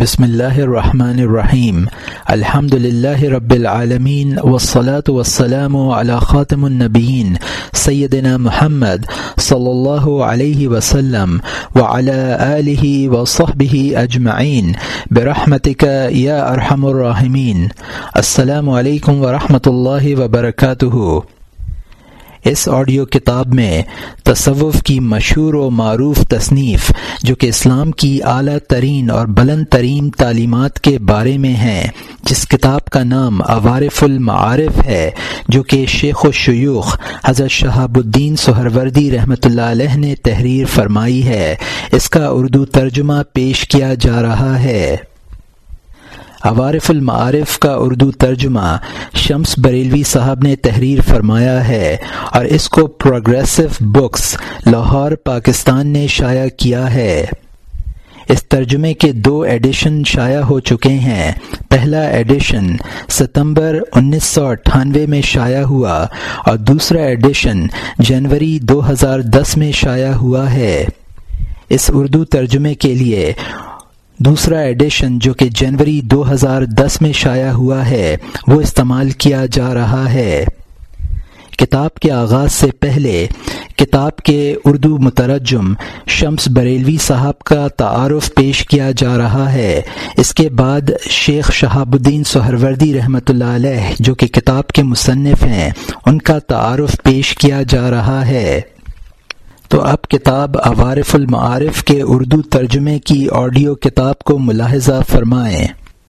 بسم اللہ الرحمن الرحیم. الحمد للہ رب العالمین وسلاۃ وسلم علی خاتم النبین سیدنا محمد صلی اللہ علیہ وسلم وعلى و وصحبہ اجمعین. برحمتک یا ارحم الرحمین السلام علیکم ورحمۃ اللہ وبرکاتہ. اس آڈیو کتاب میں تصوف کی مشہور و معروف تصنیف جو کہ اسلام کی اعلیٰ ترین اور بلند ترین تعلیمات کے بارے میں ہیں، جس کتاب کا نام عوارف المعارف ہے، جو کہ شیخ و شیوخ حضرت شہاب الدین سہروردی رحمۃ اللہ علیہ نے تحریر فرمائی ہے۔ اس کا اردو ترجمہ پیش کیا جا رہا ہے۔ عوارف المعارف کا اردو ترجمہ شمس بریلوی صاحب نے تحریر فرمایا ہے اور اس کو پروگریسو بکس لاہور، پاکستان نے شائع کیا ہے۔ اس ترجمے کے دو ایڈیشن شائع ہو چکے ہیں۔ پہلا ایڈیشن ستمبر انیس سو اٹھانوے میں شائع ہوا اور دوسرا ایڈیشن جنوری دو ہزار دس میں شائع ہوا ہے۔ اس اردو ترجمے کے لیے دوسرا ایڈیشن جو کہ جنوری دو ہزار دس میں شائع ہوا ہے، وہ استعمال کیا جا رہا ہے۔ کتاب کے آغاز سے پہلے، کتاب کے اردو مترجم شمس بریلوی صاحب کا تعارف پیش کیا جا رہا ہے۔ اس کے بعد شیخ شہاب الدین سہروردی رحمۃ اللہ علیہ، جو کہ کتاب کے مصنف ہیں، ان کا تعارف پیش کیا جا رہا ہے۔ تو اب کتاب عوارف المعارف کے اردو ترجمے کی آڈیو کتاب کو ملاحظہ فرمائیں۔